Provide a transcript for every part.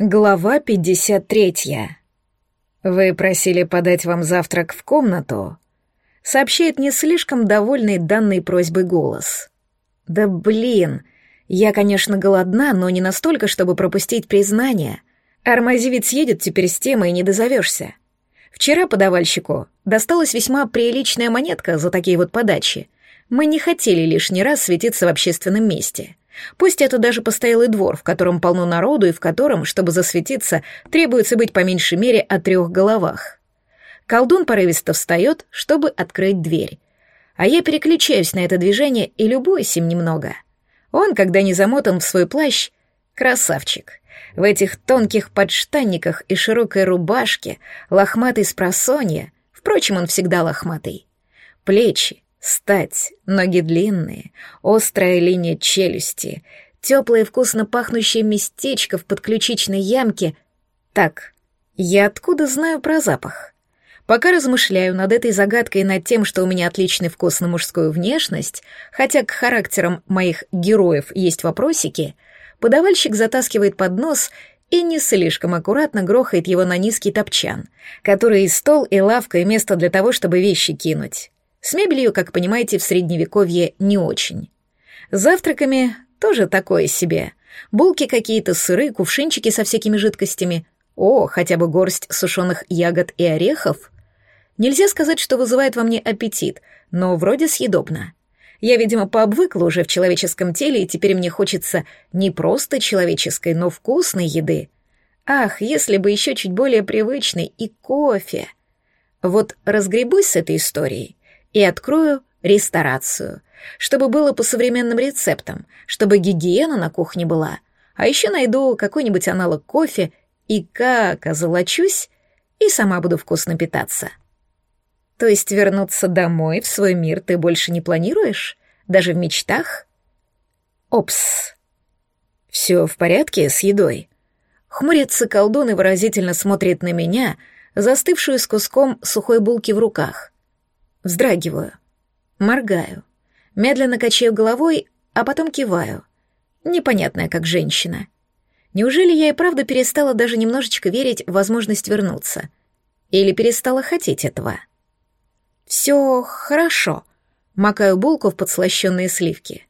Глава 53. «Вы просили подать вам завтрак в комнату?» Сообщает не слишком довольный данной просьбой голос. «Да блин, я, конечно, голодна, но не настолько, чтобы пропустить признание. Армази съедет теперь с темой и не дозовешься. Вчера подавальщику досталась весьма приличная монетка за такие вот подачи. Мы не хотели лишний раз светиться в общественном месте». Пусть это даже постоялый двор, в котором полно народу и в котором, чтобы засветиться, требуется быть по меньшей мере о трех головах. Колдун порывисто встает, чтобы открыть дверь. А я переключаюсь на это движение и любуюсь им немного. Он, когда не замотан в свой плащ, красавчик. В этих тонких подштанниках и широкой рубашке, лохматый с просонья, впрочем, он всегда лохматый. Плечи, Стать, ноги длинные, острая линия челюсти, теплое вкусно пахнущее местечко в подключичной ямке. Так, я откуда знаю про запах? Пока размышляю над этой загадкой и над тем, что у меня отличный вкус на мужскую внешность, хотя к характерам моих героев есть вопросики, подавальщик затаскивает поднос и не слишком аккуратно грохает его на низкий топчан, который и стол, и лавка, и место для того, чтобы вещи кинуть. С мебелью, как понимаете, в средневековье не очень. Завтраками тоже такое себе. Булки какие-то, сыры, кувшинчики со всякими жидкостями. О, хотя бы горсть сушеных ягод и орехов. Нельзя сказать, что вызывает во мне аппетит, но вроде съедобно. Я, видимо, пообвыкла уже в человеческом теле, и теперь мне хочется не просто человеческой, но вкусной еды. Ах, если бы еще чуть более привычный и кофе. Вот разгребусь с этой историей, и открою ресторацию, чтобы было по современным рецептам, чтобы гигиена на кухне была, а еще найду какой-нибудь аналог кофе и как озолочусь, и сама буду вкусно питаться. То есть вернуться домой, в свой мир, ты больше не планируешь? Даже в мечтах? Опс. Все в порядке с едой? Хмурится колдун и выразительно смотрит на меня, застывшую с куском сухой булки в руках. Вздрагиваю. Моргаю. Медленно качаю головой, а потом киваю. Непонятная как женщина. Неужели я и правда перестала даже немножечко верить в возможность вернуться? Или перестала хотеть этого? Все хорошо. Макаю булку в подслащенные сливки.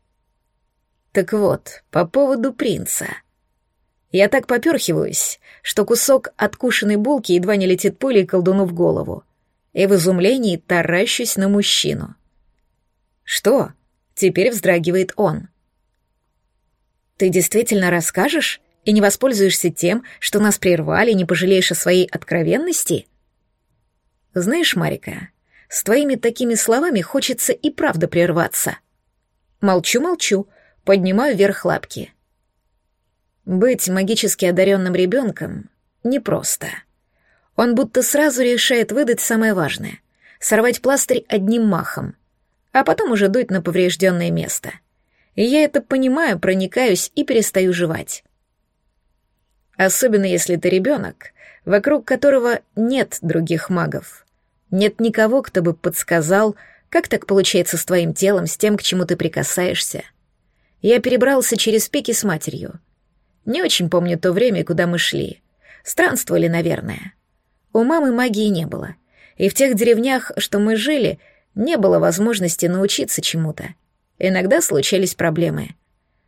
Так вот, по поводу принца. Я так поперхиваюсь, что кусок откушенной булки едва не летит пулей колдуну в голову и в изумлении таращусь на мужчину. «Что?» — теперь вздрагивает он. «Ты действительно расскажешь и не воспользуешься тем, что нас прервали, не пожалеешь о своей откровенности?» «Знаешь, Марика, с твоими такими словами хочется и правда прерваться». Молчу-молчу, поднимаю вверх лапки. Быть магически одаренным ребенком непросто. Он будто сразу решает выдать самое важное — сорвать пластырь одним махом, а потом уже дуть на поврежденное место. И я это понимаю, проникаюсь и перестаю жевать. Особенно если ты ребенок, вокруг которого нет других магов. Нет никого, кто бы подсказал, как так получается с твоим телом, с тем, к чему ты прикасаешься. Я перебрался через пики с матерью. Не очень помню то время, куда мы шли. Странствовали, наверное. У мамы магии не было, и в тех деревнях, что мы жили, не было возможности научиться чему-то. Иногда случались проблемы.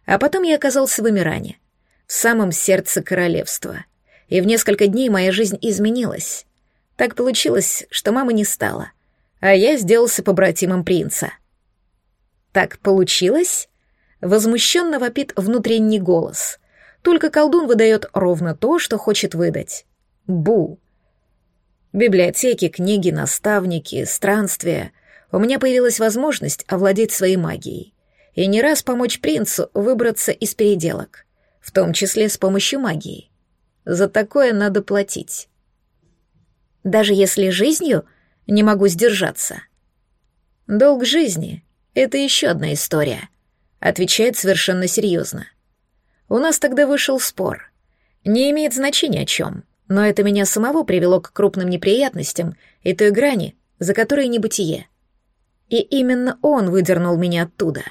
А потом я оказался в Эмиране, в самом сердце королевства, и в несколько дней моя жизнь изменилась. Так получилось, что мамы не стало, а я сделался побратимом принца. Так получилось? Возмущенно вопит внутренний голос. Только колдун выдает ровно то, что хочет выдать. Бу. Библиотеки, книги, наставники, странствия. У меня появилась возможность овладеть своей магией. И не раз помочь принцу выбраться из переделок, в том числе с помощью магии. За такое надо платить. Даже если жизнью не могу сдержаться. Долг жизни — это еще одна история, отвечает совершенно серьезно. У нас тогда вышел спор. Не имеет значения о чем — но это меня самого привело к крупным неприятностям и той грани, за которой небытие. И именно он выдернул меня оттуда.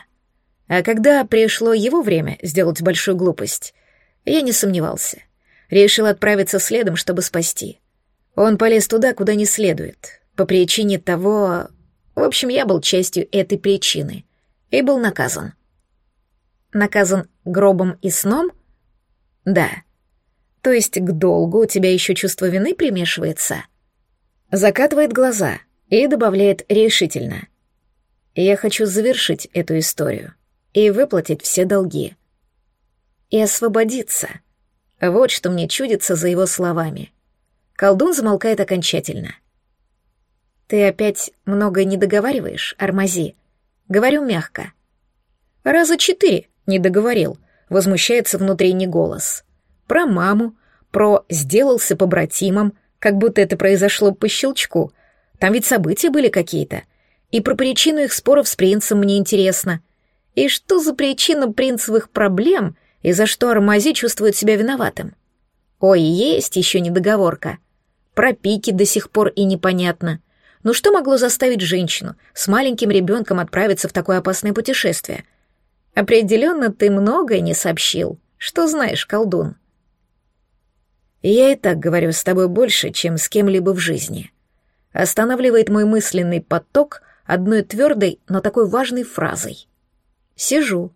А когда пришло его время сделать большую глупость, я не сомневался. Решил отправиться следом, чтобы спасти. Он полез туда, куда не следует, по причине того... В общем, я был частью этой причины и был наказан. Наказан гробом и сном? Да. То есть к долгу у тебя еще чувство вины примешивается? Закатывает глаза и добавляет решительно. Я хочу завершить эту историю и выплатить все долги. И освободиться. Вот что мне чудится за его словами. Колдун замолкает окончательно. «Ты опять много не договариваешь, Армази?» Говорю мягко. «Раза четыре не договорил», — возмущается внутренний голос. «Про маму, про «сделался побратимом», как будто это произошло по щелчку. Там ведь события были какие-то. И про причину их споров с принцем мне интересно. И что за причина принцевых проблем, и за что Армази чувствует себя виноватым? Ой, есть еще недоговорка. Про пики до сих пор и непонятно. Ну что могло заставить женщину с маленьким ребенком отправиться в такое опасное путешествие? Определенно ты многое не сообщил. Что знаешь, колдун? Я и так говорю с тобой больше, чем с кем-либо в жизни. Останавливает мой мысленный поток одной твердой, но такой важной фразой. Сижу,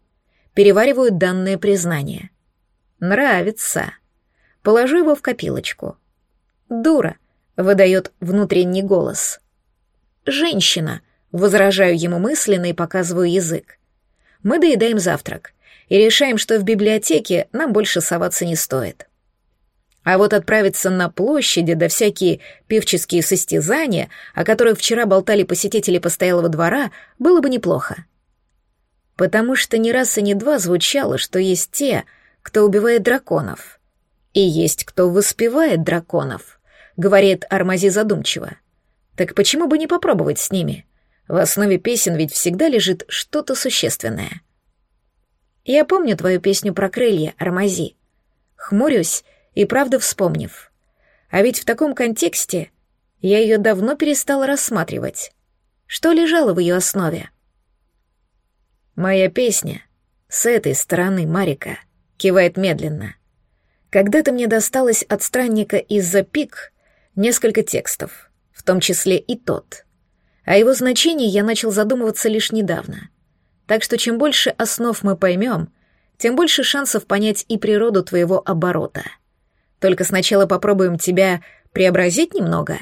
перевариваю данное признание. Нравится. Положу его в копилочку. Дура, выдает внутренний голос. Женщина, возражаю ему мысленно и показываю язык. Мы доедаем завтрак и решаем, что в библиотеке нам больше соваться не стоит. А вот отправиться на площади, да всякие певческие состязания, о которых вчера болтали посетители постоялого двора, было бы неплохо. Потому что ни раз и ни два звучало, что есть те, кто убивает драконов. И есть кто воспевает драконов, говорит Армази задумчиво. Так почему бы не попробовать с ними? В основе песен ведь всегда лежит что-то существенное. Я помню твою песню про крылья, Армази. Хмурюсь и правда вспомнив. А ведь в таком контексте я ее давно перестала рассматривать. Что лежало в ее основе? Моя песня с этой стороны Марика кивает медленно. Когда-то мне досталось от странника из-за пик несколько текстов, в том числе и тот. О его значении я начал задумываться лишь недавно. Так что чем больше основ мы поймем, тем больше шансов понять и природу твоего оборота — только сначала попробуем тебя преобразить немного.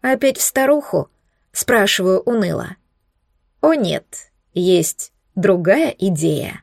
Опять в старуху? Спрашиваю уныло. О нет, есть другая идея.